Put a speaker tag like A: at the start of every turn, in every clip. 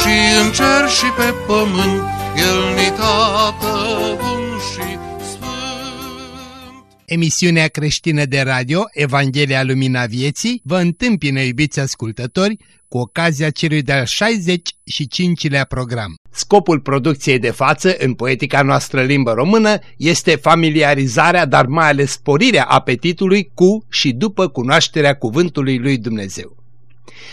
A: și în cer și pe pământ, El ni tată bun și sfânt.
B: Emisiunea creștină de radio Evanghelia Lumina Vieții vă întâmpină, iubiți ascultători, cu ocazia celui de-al 65-lea program. Scopul producției de față în poetica noastră limbă română este familiarizarea, dar mai ales sporirea apetitului cu și după cunoașterea cuvântului lui Dumnezeu.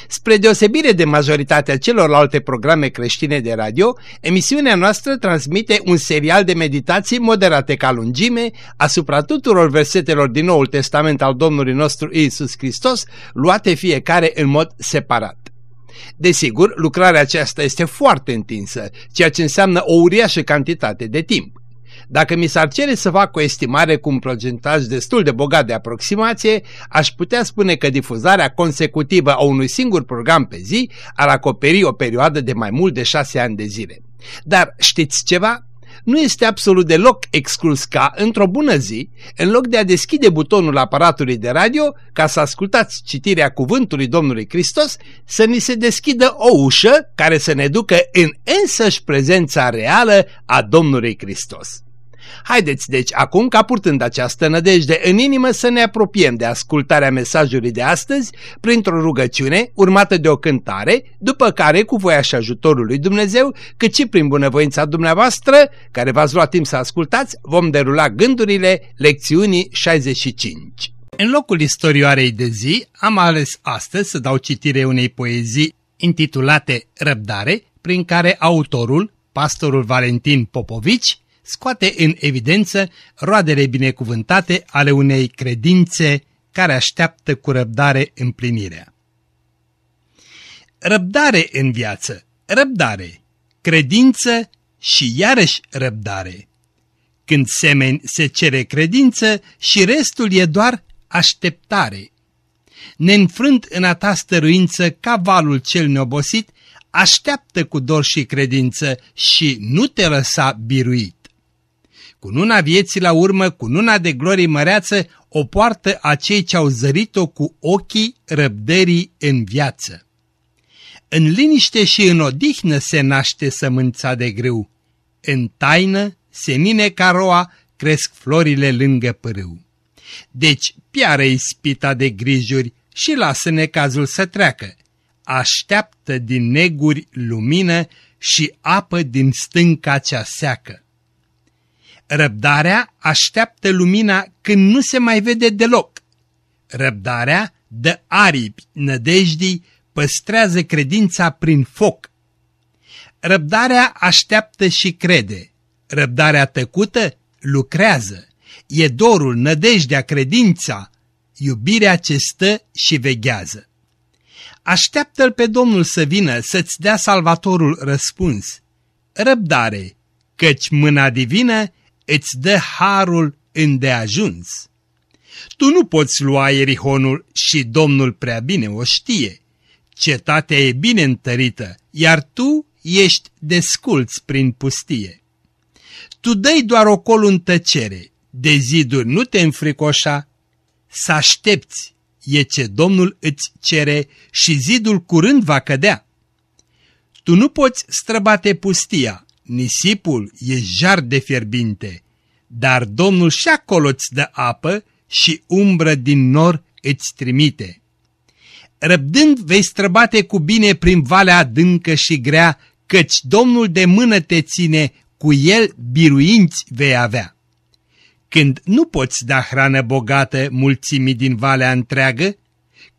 B: Spre deosebire de majoritatea celorlalte programe creștine de radio, emisiunea noastră transmite un serial de meditații moderate ca lungime asupra tuturor versetelor din Noul Testament al Domnului nostru Isus Hristos, luate fiecare în mod separat. Desigur, lucrarea aceasta este foarte întinsă, ceea ce înseamnă o uriașă cantitate de timp. Dacă mi s-ar cere să fac o estimare cu un procentaj destul de bogat de aproximație, aș putea spune că difuzarea consecutivă a unui singur program pe zi ar acoperi o perioadă de mai mult de șase ani de zile. Dar știți ceva? Nu este absolut deloc exclus ca, într-o bună zi, în loc de a deschide butonul aparatului de radio ca să ascultați citirea cuvântului Domnului Hristos, să ni se deschidă o ușă care să ne ducă în însăși prezența reală a Domnului Hristos. Haideți deci acum ca purtând această nădejde în inimă să ne apropiem de ascultarea mesajului de astăzi printr-o rugăciune urmată de o cântare, după care cu voia și ajutorul lui Dumnezeu, cât și prin bunăvoința dumneavoastră, care v-ați luat timp să ascultați, vom derula gândurile lecțiunii 65. În locul istorioarei de zi am ales astăzi să dau citire unei poezii intitulate Răbdare, prin care autorul, pastorul Valentin Popovici, scoate în evidență roadele binecuvântate ale unei credințe care așteaptă cu răbdare împlinirea. Răbdare în viață, răbdare, credință și iarăși răbdare. Când semeni se cere credință și restul e doar așteptare. Neînfrânt în a ta stăruință ca valul cel neobosit, așteaptă cu dor și credință și nu te lăsa biruit. Cununa vieții la urmă, cununa de glorii măreață, o poartă a cei ce au zărit-o cu ochii răbdării în viață. În liniște și în odihnă se naște sămânța de grâu, în taină, senine ca roa, cresc florile lângă pârâu. Deci piară ispita de grijuri și lasă necazul să treacă. Așteaptă din neguri lumină și apă din stânca cea seacă. Răbdarea așteaptă lumina când nu se mai vede deloc. Răbdarea dă aripi nădejdii, păstrează credința prin foc. Răbdarea așteaptă și crede. Răbdarea tăcută lucrează. E dorul, nădejdea, credința, iubirea ce stă și veghează. Așteaptă-L pe Domnul să vină să-ți dea salvatorul răspuns. Răbdare, căci mâna divină îți dă harul îndeajuns. Tu nu poți lua Ierihonul și Domnul prea bine o știe. Cetatea e bine întărită, iar tu ești desculți prin pustie. Tu dai doar ocol în tăcere, de ziduri nu te înfricoșa, să aștepți, e ce Domnul îți cere și zidul curând va cădea. Tu nu poți străbate pustia, nisipul e jar de fierbinte, dar Domnul și acolo îți dă apă și umbră din nor îți trimite. Răbdând vei străbate cu bine prin valea adâncă și grea, căci Domnul de mână te ține, cu el biruinți vei avea. Când nu poți da hrană bogată mulțimii din valea întreagă,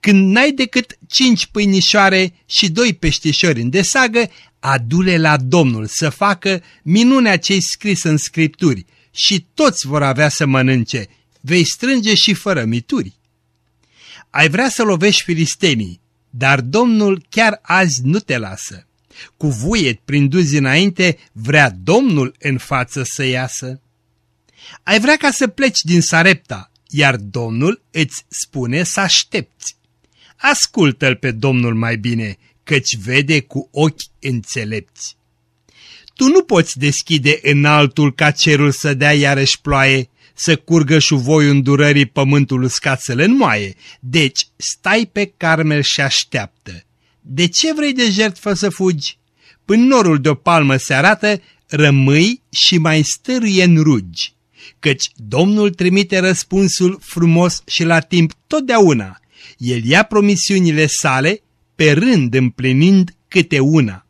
B: când n-ai decât cinci pâinișoare și doi peștișori în desagă, adule la Domnul să facă minunea ce scris în scripturi și toți vor avea să mănânce, vei strânge și fără mituri. Ai vrea să lovești filistenii, dar Domnul chiar azi nu te lasă. Cu vuiet prin duzi înainte vrea Domnul în față să iasă. Ai vrea ca să pleci din Sarepta, iar Domnul îți spune să aștepți. Ascultă-l pe Domnul mai bine, căci vede cu ochi înțelepți. Tu nu poți deschide înaltul ca cerul să dea iarăși ploaie, să curgă șuvoi îndurării pământul uscat să le înmoaie. Deci stai pe Carmel și așteaptă. De ce vrei de jertfă să fugi? Până norul de-o palmă se arată, rămâi și mai stăruie în rugi. Căci Domnul trimite răspunsul frumos și la timp totdeauna. El ia promisiunile sale, pe rând împlinind câte una.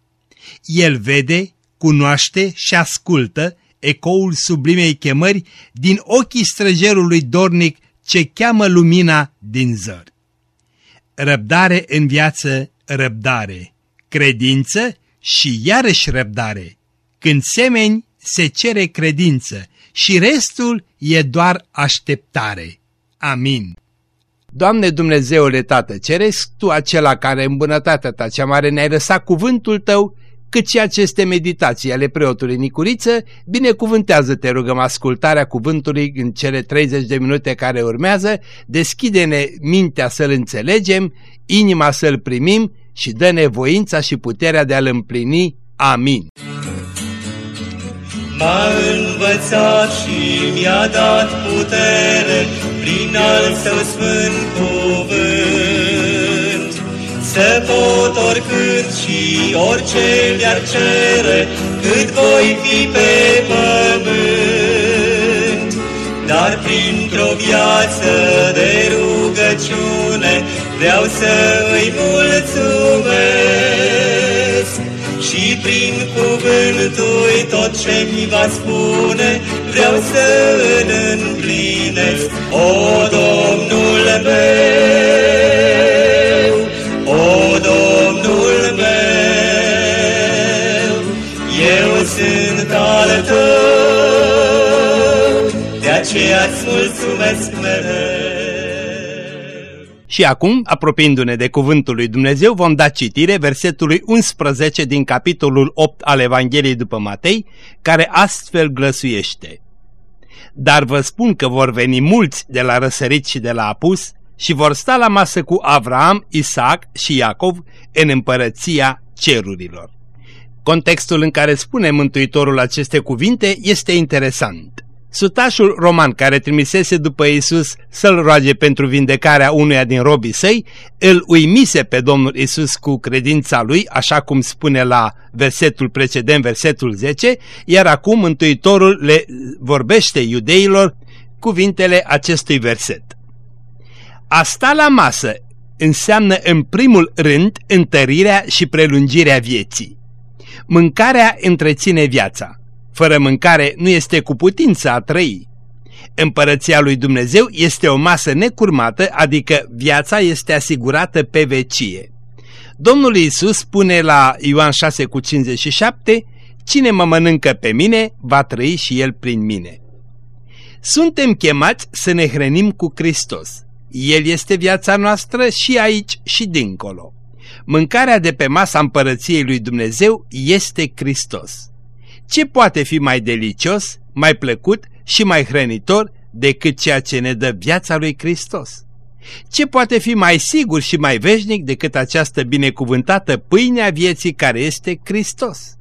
B: El vede, cunoaște și ascultă ecoul sublimei chemări din ochii străjerului dornic ce cheamă lumina din zări. Răbdare în viață, răbdare, credință și iarăși răbdare. Când semeni, se cere credință și restul e doar așteptare. Amin. Doamne Dumnezeule Tată Ceresc, Tu acela care în bunătatea Ta cea mare ne-ai lăsat cuvântul Tău, cât și aceste meditații ale preotului Nicuriță, binecuvântează, te rugăm, ascultarea cuvântului în cele 30 de minute care urmează, deschide-ne mintea să-l înțelegem, inima să-l primim și dă-ne voința și puterea de a-l împlini. Amin.
C: M-a învățat și mi-a dat putere prin al său sfânt cuvânt. Să pot oricând și orice mi-ar cere, cât voi fi pe pământ. Dar printr-o viață de rugăciune vreau să îi mulțumesc. Și prin cuvântul tot ce mi va spune, vreau să îl împlinesc. O, Domnul meu, o, Domnul meu, eu sunt al tău, de aceea îți mulțumesc mereu.
B: Și acum, apropiindu-ne de cuvântul lui Dumnezeu, vom da citire versetului 11 din capitolul 8 al Evangheliei după Matei, care astfel glăsuiește. Dar vă spun că vor veni mulți de la răsărit și de la apus și vor sta la masă cu Avram, Isaac și Iacov în împărăția cerurilor. Contextul în care spune Mântuitorul aceste cuvinte este interesant. Sutașul roman care trimisese după Isus să-l roage pentru vindecarea unuia din robii săi, îl uimise pe Domnul Isus cu credința lui, așa cum spune la versetul precedent, versetul 10, iar acum Mântuitorul le vorbește iudeilor cuvintele acestui verset. A sta la masă înseamnă în primul rând întărirea și prelungirea vieții. Mâncarea întreține viața fără mâncare nu este cu putință a trăi. Împărăția lui Dumnezeu este o masă necurmată, adică viața este asigurată pe vecie. Domnul Iisus spune la Ioan 6 cu 57, Cine mă mănâncă pe mine, va trăi și el prin mine. Suntem chemați să ne hrănim cu Hristos. El este viața noastră și aici și dincolo. Mâncarea de pe masa împărăției lui Dumnezeu este Hristos. Ce poate fi mai delicios, mai plăcut și mai hrănitor decât ceea ce ne dă viața lui Hristos? Ce poate fi mai sigur și mai veșnic decât această binecuvântată pâine a vieții care este Hristos?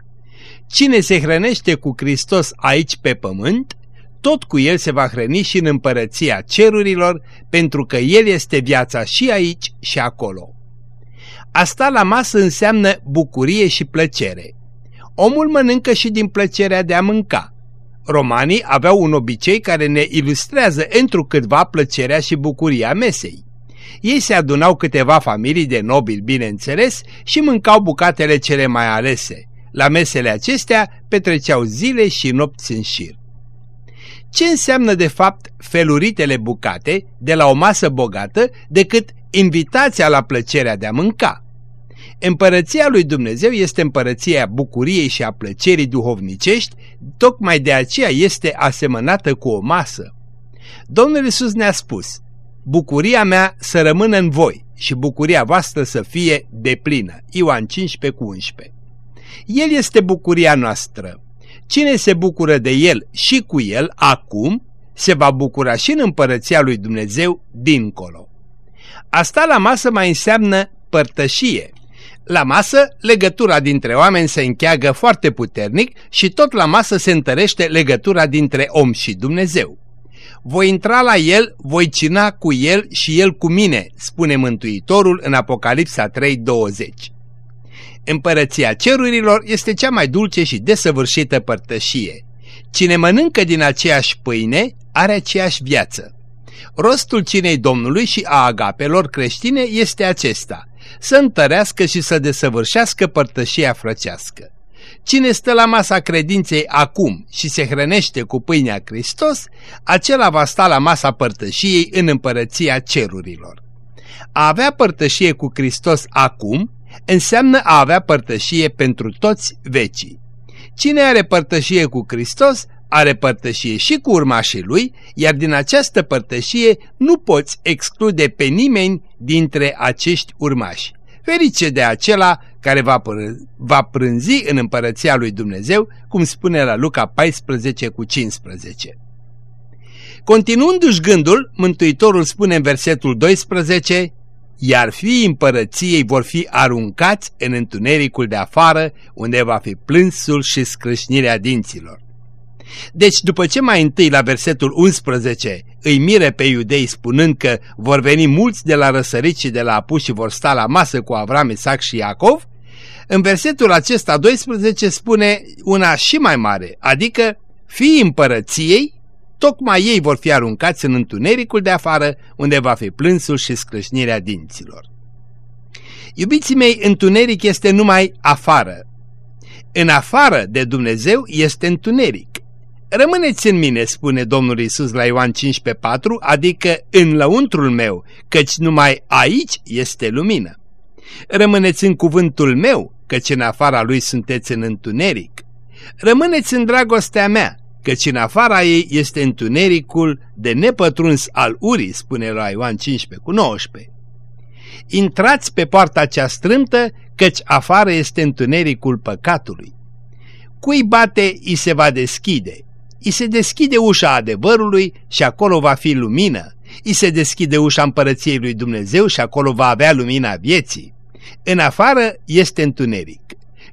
B: Cine se hrănește cu Hristos aici pe pământ, tot cu El se va hrăni și în împărăția cerurilor, pentru că El este viața și aici și acolo. Asta la masă înseamnă bucurie și plăcere omul mănâncă și din plăcerea de a mânca. Romanii aveau un obicei care ne ilustrează întrucâtva plăcerea și bucuria mesei. Ei se adunau câteva familii de nobili, bineînțeles, și mâncau bucatele cele mai alese. La mesele acestea petreceau zile și nopți în șir. Ce înseamnă de fapt feluritele bucate de la o masă bogată decât invitația la plăcerea de a mânca? Împărăția lui Dumnezeu este împărăția bucuriei și a plăcerii duhovnicești, tocmai de aceea este asemănată cu o masă. Domnul Iisus ne-a spus, bucuria mea să rămână în voi și bucuria voastră să fie deplină. Ioan 15 cu 11. El este bucuria noastră. Cine se bucură de El și cu El acum, se va bucura și în împărăția lui Dumnezeu dincolo. Asta la masă mai înseamnă părtășie. La masă, legătura dintre oameni se încheagă foarte puternic și tot la masă se întărește legătura dintre om și Dumnezeu. Voi intra la el, voi cina cu el și el cu mine, spune Mântuitorul în Apocalipsa 3.20. Împărăția cerurilor este cea mai dulce și desăvârșită părtășie. Cine mănâncă din aceeași pâine are aceeași viață. Rostul cinei Domnului și a agapelor creștine este acesta, să întărească și să desăvârșească părtășia frăcească. Cine stă la masa credinței acum și se hrănește cu pâinea Hristos, acela va sta la masa părtășiei în împărăția cerurilor. A avea părtășie cu Hristos acum înseamnă a avea părtășie pentru toți vecii. Cine are părtășie cu Hristos are părtășie și cu urmașii lui, iar din această părtășie nu poți exclude pe nimeni dintre acești urmași. Ferice de acela care va, va prânzi în împărăția lui Dumnezeu, cum spune la Luca 14 cu 15. Continuându-și gândul, Mântuitorul spune în versetul 12, iar fiii împărăției vor fi aruncați în întunericul de afară, unde va fi plânsul și scrâșnirea dinților. Deci după ce mai întâi la versetul 11 îi mire pe iudei spunând că vor veni mulți de la răsărit și de la apus și vor sta la masă cu Avram, Isaac și Iacov, în versetul acesta 12 spune una și mai mare, adică fiii împărăției, tocmai ei vor fi aruncați în întunericul de afară, unde va fi plânsul și scrâșnirea dinților. Iubiții mei, întuneric este numai afară. În afară de Dumnezeu este întuneric. Rămâneți în mine, spune Domnul Isus la Ioan 15,4, adică în lăuntrul meu, căci numai aici este lumină. Rămâneți în cuvântul meu, căci în afara lui sunteți în întuneric. Rămâneți în dragostea mea, căci în afara ei este întunericul de nepătruns al urii, spune la Ioan 15 cu 19. Intrați pe poarta cea strâmtă, căci afară este întunericul păcatului. Cui bate, îi se va deschide. I se deschide ușa adevărului și acolo va fi lumină. I se deschide ușa împărăției lui Dumnezeu și acolo va avea lumina vieții. În afară este întuneric.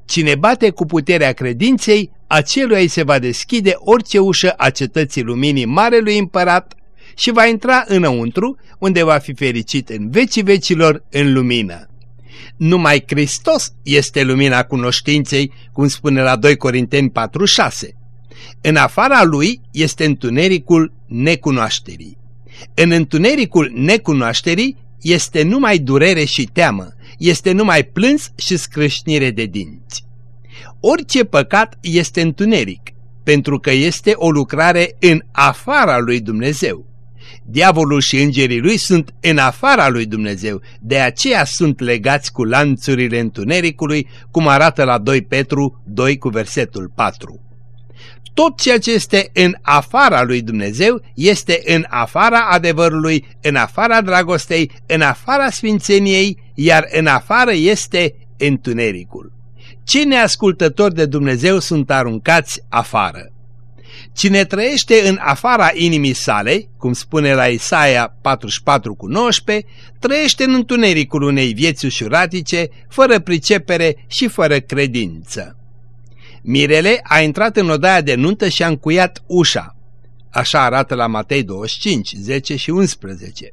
B: Cine bate cu puterea credinței, acelui se va deschide orice ușă a cetății luminii Marelui Împărat și va intra înăuntru, unde va fi fericit în vecii vecilor în lumină. Numai Hristos este lumina cunoștinței, cum spune la 2 Corinteni 4.6. În afara lui este întunericul necunoașterii. În întunericul necunoașterii este numai durere și teamă, este numai plâns și scrâșnire de dinți. Orice păcat este întuneric, pentru că este o lucrare în afara lui Dumnezeu. Diavolul și îngerii lui sunt în afara lui Dumnezeu, de aceea sunt legați cu lanțurile întunericului, cum arată la 2 Petru 2 cu versetul 4 tot ceea ce este în afara lui Dumnezeu este în afara adevărului, în afara dragostei, în afara sfințeniei, iar în afară este întunericul. Cine ascultători de Dumnezeu sunt aruncați afară. Cine trăiește în afara inimii sale, cum spune la Isaia 44 cu 19, trăiește în întunericul unei vieți ușuratice, fără pricepere și fără credință. Mirele a intrat în odaia de nuntă și a încuiat ușa. Așa arată la Matei 25, 10 și 11.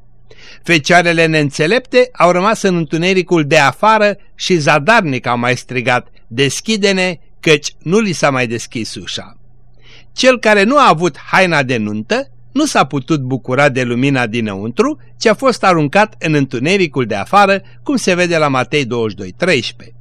B: Fecioarele neînțelepte au rămas în întunericul de afară și zadarnic au mai strigat, deschide-ne, căci nu li s-a mai deschis ușa. Cel care nu a avut haina de nuntă nu s-a putut bucura de lumina dinăuntru, ci a fost aruncat în întunericul de afară, cum se vede la Matei 22, 13.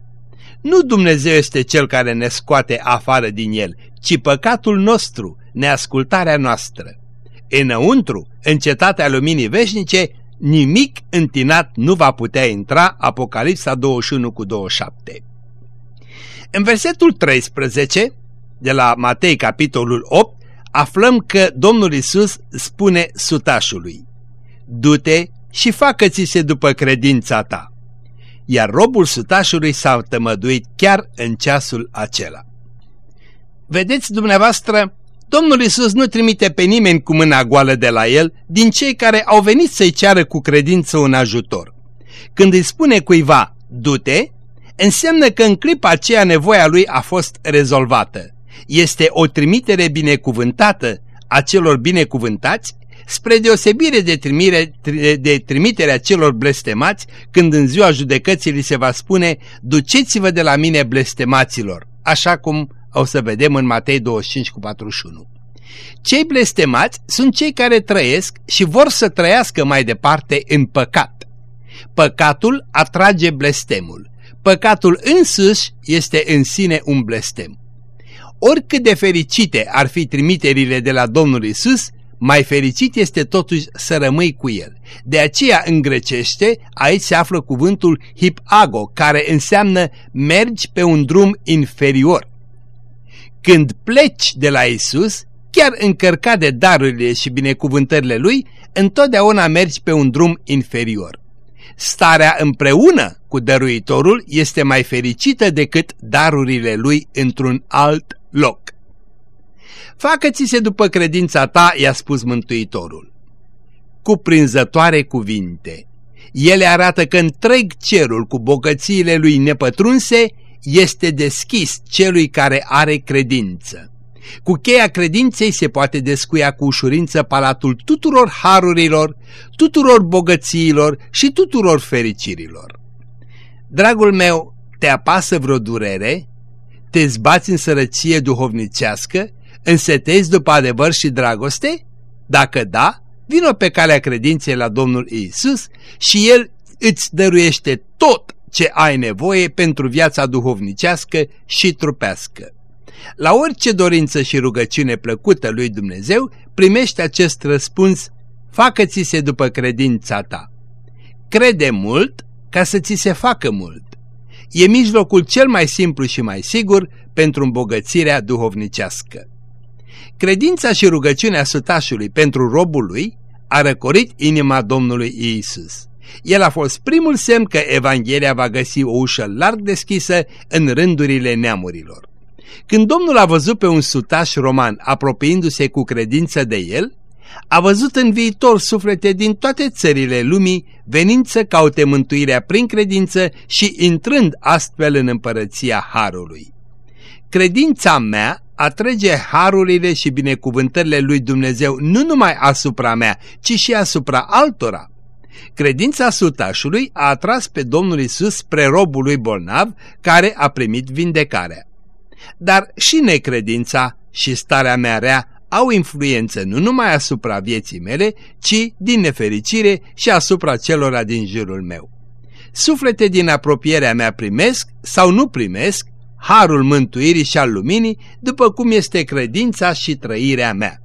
B: Nu Dumnezeu este Cel care ne scoate afară din El, ci păcatul nostru, neascultarea noastră. Înăuntru, în cetatea luminii veșnice, nimic întinat nu va putea intra, Apocalipsa 21 cu 27. În versetul 13, de la Matei capitolul 8, aflăm că Domnul Isus spune sutașului, Du-te și facă-ți se după credința ta iar robul sutașului s-a tămăduit chiar în ceasul acela. Vedeți dumneavoastră, Domnul Isus nu trimite pe nimeni cu mâna goală de la el din cei care au venit să-i ceară cu credință un ajutor. Când îi spune cuiva, du-te, înseamnă că în clipa aceea nevoia lui a fost rezolvată. Este o trimitere binecuvântată a celor binecuvântați spre deosebire de, trimire, de trimiterea celor blestemați, când în ziua judecății li se va spune, duceți-vă de la mine blestemaților, așa cum o să vedem în Matei 25 cu 41. Cei blestemați sunt cei care trăiesc și vor să trăiască mai departe în păcat. Păcatul atrage blestemul. Păcatul însuși este în sine un blestem. Oricât de fericite ar fi trimiterile de la Domnul Isus, mai fericit este totuși să rămâi cu el. De aceea în grecește aici se află cuvântul hipago, care înseamnă mergi pe un drum inferior. Când pleci de la Isus, chiar încărcat de darurile și binecuvântările Lui, întotdeauna mergi pe un drum inferior. Starea împreună cu dăruitorul este mai fericită decât darurile Lui într-un alt loc. Facă-ți-se după credința ta, i-a spus Mântuitorul. Cuprinzătoare cuvinte. Ele arată că întreg cerul cu bogățiile lui nepătrunse este deschis celui care are credință. Cu cheia credinței se poate descuia cu ușurință palatul tuturor harurilor, tuturor bogățiilor și tuturor fericirilor. Dragul meu, te apasă vreo durere? Te zbați în sărăcie duhovnicească? Însetezi după adevăr și dragoste? Dacă da, vină pe calea credinței la Domnul Isus și El îți dăruiește tot ce ai nevoie pentru viața duhovnicească și trupească. La orice dorință și rugăciune plăcută lui Dumnezeu, primește acest răspuns, facă-ți-se după credința ta. Crede mult ca să ți se facă mult. E mijlocul cel mai simplu și mai sigur pentru îmbogățirea duhovnicească. Credința și rugăciunea sutașului pentru robul lui a răcorit inima Domnului Iisus. El a fost primul semn că Evanghelia va găsi o ușă larg deschisă în rândurile neamurilor. Când Domnul a văzut pe un sutaș roman apropiindu-se cu credință de el, a văzut în viitor suflete din toate țările lumii venind să caute mântuirea prin credință și intrând astfel în împărăția Harului. Credința mea atrage harurile și binecuvântările lui Dumnezeu nu numai asupra mea, ci și asupra altora. Credința sutașului a atras pe Domnul Isus spre robul lui bolnav care a primit vindecarea. Dar și necredința și starea mea rea au influență nu numai asupra vieții mele, ci, din nefericire, și asupra celora din jurul meu. Suflete din apropierea mea primesc sau nu primesc harul mântuirii și al luminii, după cum este credința și trăirea mea.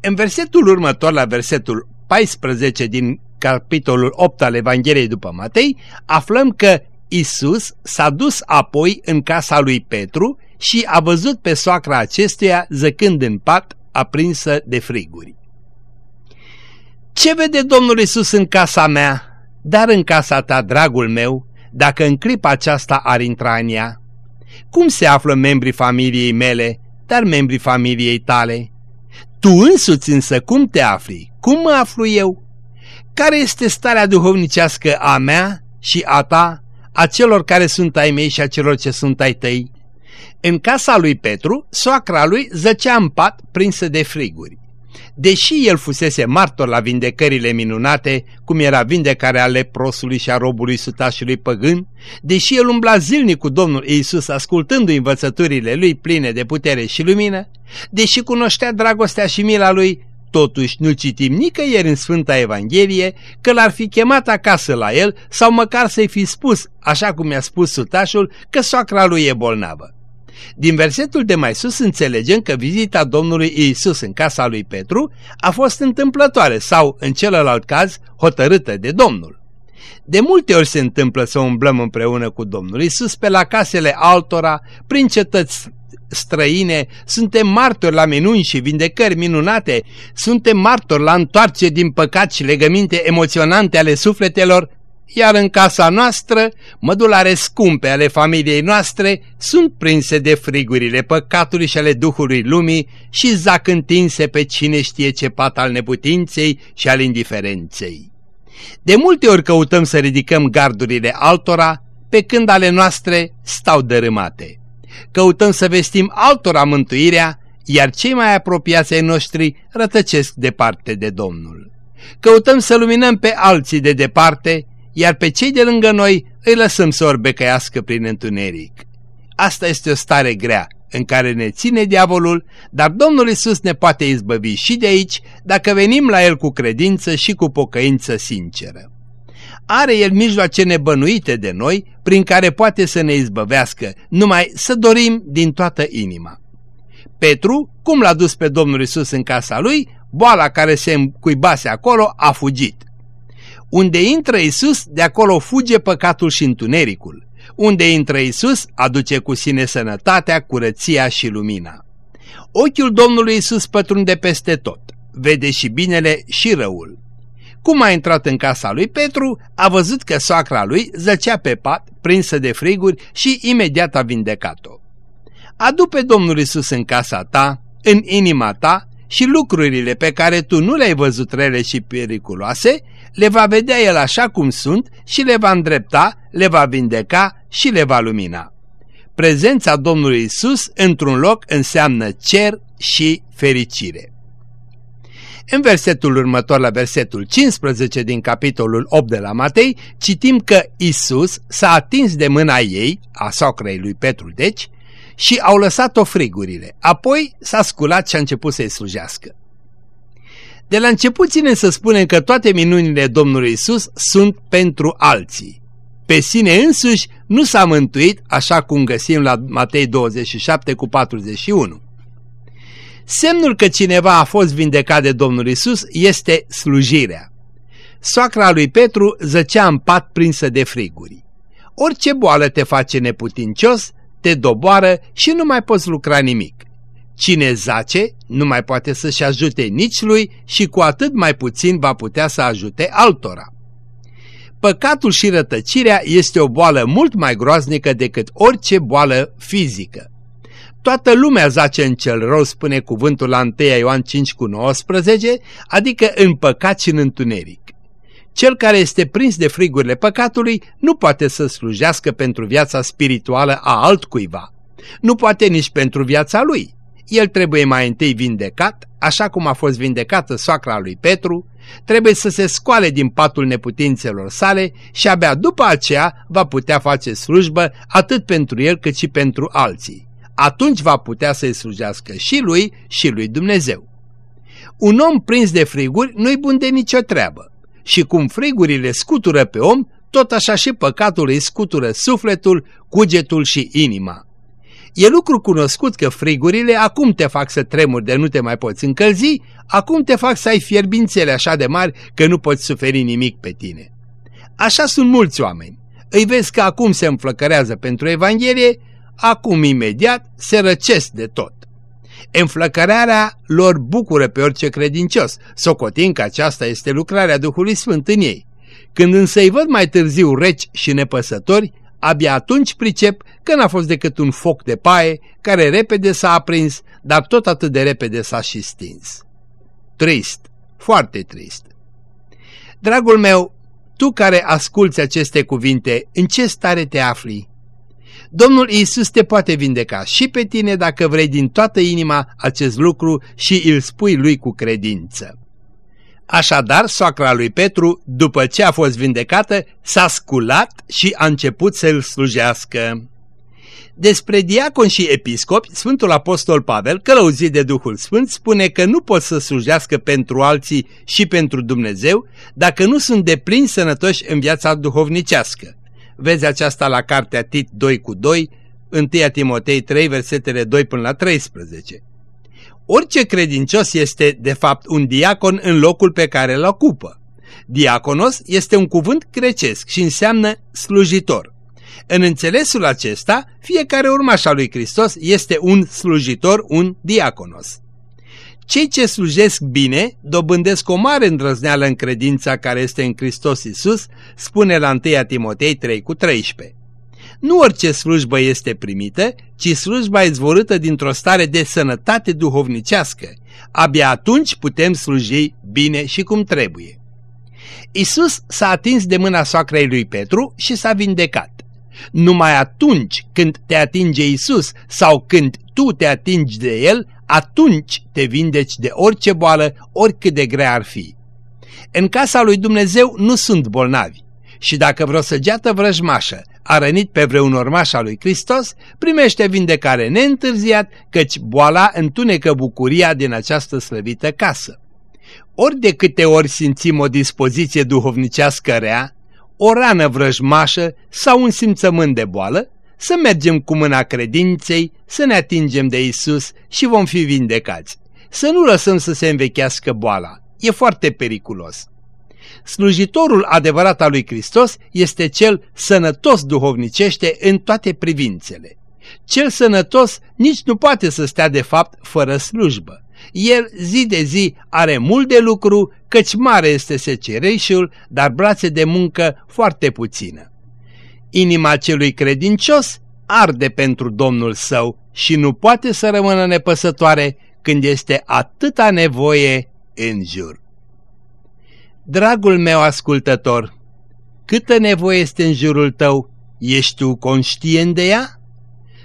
B: În versetul următor, la versetul 14 din capitolul 8 al Evangheliei după Matei, aflăm că Isus s-a dus apoi în casa lui Petru și a văzut pe soacra acestuia zăcând în pat, aprinsă de friguri. Ce vede Domnul Isus în casa mea, dar în casa ta, dragul meu, dacă în clipa aceasta ar intra în ea? Cum se află membrii familiei mele, dar membrii familiei tale? Tu însuți însă cum te afli? Cum mă aflu eu? Care este starea duhovnicească a mea și a ta, a celor care sunt ai mei și a celor ce sunt ai tăi? În casa lui Petru, soacra lui zăcea în pat prinsă de friguri. Deși el fusese martor la vindecările minunate, cum era vindecarea leprosului și a robului sutașului păgân, deși el umbla zilnic cu Domnul Iisus ascultându-i învățăturile lui pline de putere și lumină, deși cunoștea dragostea și mila lui, totuși nu citim nicăieri în Sfânta Evanghelie că l-ar fi chemat acasă la el sau măcar să-i fi spus, așa cum i-a spus sutașul, că soacra lui e bolnavă. Din versetul de mai sus înțelegem că vizita Domnului Iisus în casa lui Petru a fost întâmplătoare sau, în celălalt caz, hotărâtă de Domnul. De multe ori se întâmplă să umblăm împreună cu Domnul Iisus pe la casele altora, prin cetăți străine, suntem martori la minuni și vindecări minunate, suntem martori la întoarce din păcat și legăminte emoționante ale sufletelor, iar în casa noastră, mădulare scumpe ale familiei noastre sunt prinse de frigurile păcatului și ale Duhului lumii și zac întinse pe cine știe ce pat al neputinței și al indiferenței. De multe ori căutăm să ridicăm gardurile altora, pe când ale noastre stau dărâmate. Căutăm să vestim altora mântuirea, iar cei mai apropiați ai noștri rătăcesc departe de Domnul. Căutăm să luminăm pe alții de departe, iar pe cei de lângă noi îi lăsăm să orbecăiască prin întuneric. Asta este o stare grea în care ne ține diavolul, dar Domnul Isus ne poate izbăvi și de aici dacă venim la El cu credință și cu pocăință sinceră. Are El mijloace nebănuite de noi prin care poate să ne izbăvească, numai să dorim din toată inima. Petru, cum l-a dus pe Domnul Isus în casa lui, boala care se încuibase acolo a fugit. Unde intră Isus, de acolo fuge păcatul și întunericul. Unde intră Isus, aduce cu sine sănătatea, curăția și lumina. Ochiul Domnului Isus pătrunde peste tot, vede și binele și răul. Cum a intrat în casa lui Petru, a văzut că soacra lui zăcea pe pat, prinsă de friguri și imediat a vindecat-o. Adu pe Domnul Isus în casa ta, în inima ta și lucrurile pe care tu nu le-ai văzut rele și periculoase, le va vedea El așa cum sunt și le va îndrepta, le va vindeca și le va lumina. Prezența Domnului Isus într-un loc înseamnă cer și fericire. În versetul următor, la versetul 15 din capitolul 8 de la Matei, citim că Isus s-a atins de mâna ei, a socrei lui Petru deci, și au lăsat-o frigurile. Apoi s-a sculat și a început să-i slujească. De la început ține să spunem că toate minunile Domnului Isus sunt pentru alții. Pe sine însuși nu s-a mântuit așa cum găsim la Matei 27 cu 41. Semnul că cineva a fost vindecat de Domnul Isus este slujirea. Soacra lui Petru zăcea în pat prinsă de friguri. Orice boală te face neputincios, te doboară și nu mai poți lucra nimic. Cine zace nu mai poate să-și ajute nici lui și cu atât mai puțin va putea să ajute altora. Păcatul și rătăcirea este o boală mult mai groaznică decât orice boală fizică. Toată lumea zace în cel rău, spune cuvântul la 1 Ioan 5 cu 19, adică în păcat și în întuneric. Cel care este prins de frigurile păcatului nu poate să slujească pentru viața spirituală a altcuiva. Nu poate nici pentru viața lui. El trebuie mai întâi vindecat, așa cum a fost vindecată soacra lui Petru, trebuie să se scoale din patul neputințelor sale și abia după aceea va putea face slujbă atât pentru el cât și pentru alții. Atunci va putea să-i slujească și lui și lui Dumnezeu. Un om prins de friguri nu-i bun de nicio treabă și cum frigurile scutură pe om, tot așa și păcatul îi scutură sufletul, cugetul și inima. E lucru cunoscut că frigurile acum te fac să tremuri de nu te mai poți încălzi, acum te fac să ai fierbințele așa de mari că nu poți suferi nimic pe tine. Așa sunt mulți oameni. Îi vezi că acum se înflăcărează pentru Evanghelie, acum imediat se răcesc de tot. Înflăcărarea lor bucură pe orice credincios, socotind că aceasta este lucrarea Duhului Sfânt în ei. Când însă îi văd mai târziu reci și nepăsători, abia atunci pricep că n-a fost decât un foc de paie care repede s-a aprins, dar tot atât de repede s-a și stins. Trist, foarte trist. Dragul meu, tu care asculți aceste cuvinte, în ce stare te afli? Domnul Isus te poate vindeca și pe tine dacă vrei din toată inima acest lucru și îl spui lui cu credință. Așadar, soacra lui Petru, după ce a fost vindecată, s-a sculat și a început să-l slujească. Despre diacon și episcopi, Sfântul Apostol Pavel, călăuzit de Duhul Sfânt, spune că nu pot să slujească pentru alții și pentru Dumnezeu dacă nu sunt deplini sănătoși în viața duhovnicească. Vezi aceasta la cartea Tit 2 cu 2, 1 Timotei 3, versetele 2 până la 13. Orice credincios este, de fapt, un diacon în locul pe care îl ocupă. Diaconos este un cuvânt grecesc și înseamnă slujitor. În înțelesul acesta, fiecare urmaș al lui Hristos este un slujitor, un diaconos. Cei ce slujesc bine dobândesc o mare îndrăzneală în credința care este în Hristos Isus, spune la 1 Timotei 3 cu 13. Nu orice slujbă este primită, ci slujba izvorâtă dintr-o stare de sănătate duhovnicească. Abia atunci putem sluji bine și cum trebuie. Isus s-a atins de mâna soacrei lui Petru și s-a vindecat. Numai atunci când te atinge Isus sau când tu te atingi de El, atunci te vindeci de orice boală, oricât de grea ar fi. În casa lui Dumnezeu nu sunt bolnavi și dacă vreo săgeată vrăjmașă a rănit pe vreun urmaș al lui Hristos, primește vindecare neîntârziat, căci boala întunecă bucuria din această slăvită casă. Ori de câte ori simțim o dispoziție duhovnicească rea, o rană vrăjmașă sau un simțământ de boală, să mergem cu mâna credinței, să ne atingem de Isus și vom fi vindecați. Să nu lăsăm să se învechească boala. E foarte periculos. Slujitorul adevărat al lui Hristos este cel sănătos duhovnicește în toate privințele. Cel sănătos nici nu poate să stea de fapt fără slujbă. El zi de zi are mult de lucru, căci mare este secereșul, dar brațe de muncă foarte puțină. Inima celui credincios arde pentru Domnul său și nu poate să rămână nepăsătoare când este atâta nevoie în jur. Dragul meu ascultător, câtă nevoie este în jurul tău, ești tu conștient de ea?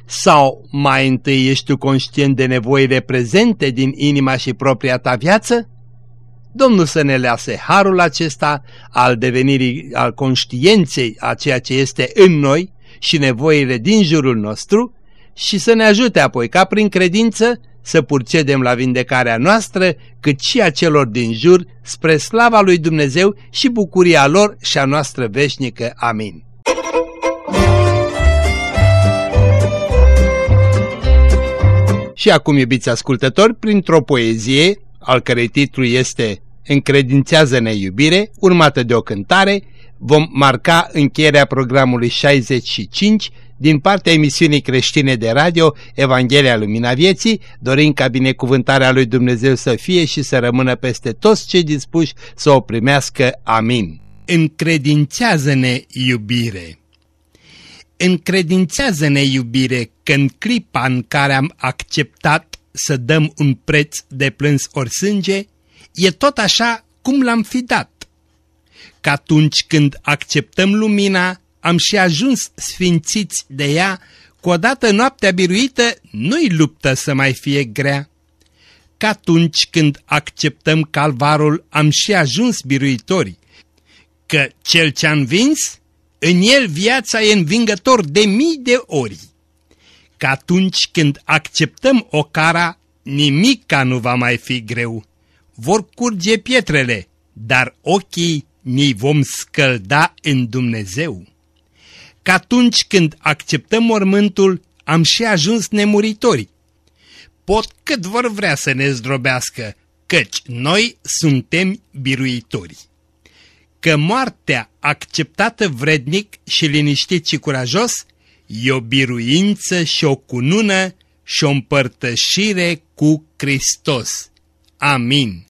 B: Sau mai întâi ești tu conștient de nevoile prezente din inima și propria ta viață? Domnul să ne lase harul acesta al devenirii, al conștienței a ceea ce este în noi și nevoile din jurul nostru și să ne ajute apoi ca prin credință să purcedem la vindecarea noastră, cât și a celor din jur, spre slava lui Dumnezeu și bucuria lor și a noastră veșnică. Amin. Și acum, iubiți ascultători, printr-o poezie, al cărei titlu este Încredințează-ne iubire, urmată de o cântare, vom marca încheierea programului 65 din partea emisiunii creștine de radio Evanghelia Lumina Vieții, dorind ca binecuvântarea lui Dumnezeu să fie și să rămână peste toți cei dispuși să o primească. Amin. Încredințează-ne iubire! Încredințează-ne iubire că în clipa în care am acceptat să dăm un preț de plâns ori sânge, e tot așa cum l-am fi dat. Că atunci când acceptăm lumina, am și ajuns sfințiți de ea, cu odată noaptea biruită nu-i luptă să mai fie grea. Că atunci când acceptăm calvarul am și ajuns biruitori, că cel ce-a învins, în el viața e învingător de mii de ori. Că atunci când acceptăm o cara, nimica nu va mai fi greu. Vor curge pietrele, dar ochii ni vom scălda în Dumnezeu că atunci când acceptăm mormântul, am și ajuns nemuritori. Pot cât vor vrea să ne zdrobească, căci noi suntem biruitori. Că moartea acceptată vrednic și liniștit și curajos e o biruință și o cunună și o împărtășire cu Hristos. Amin.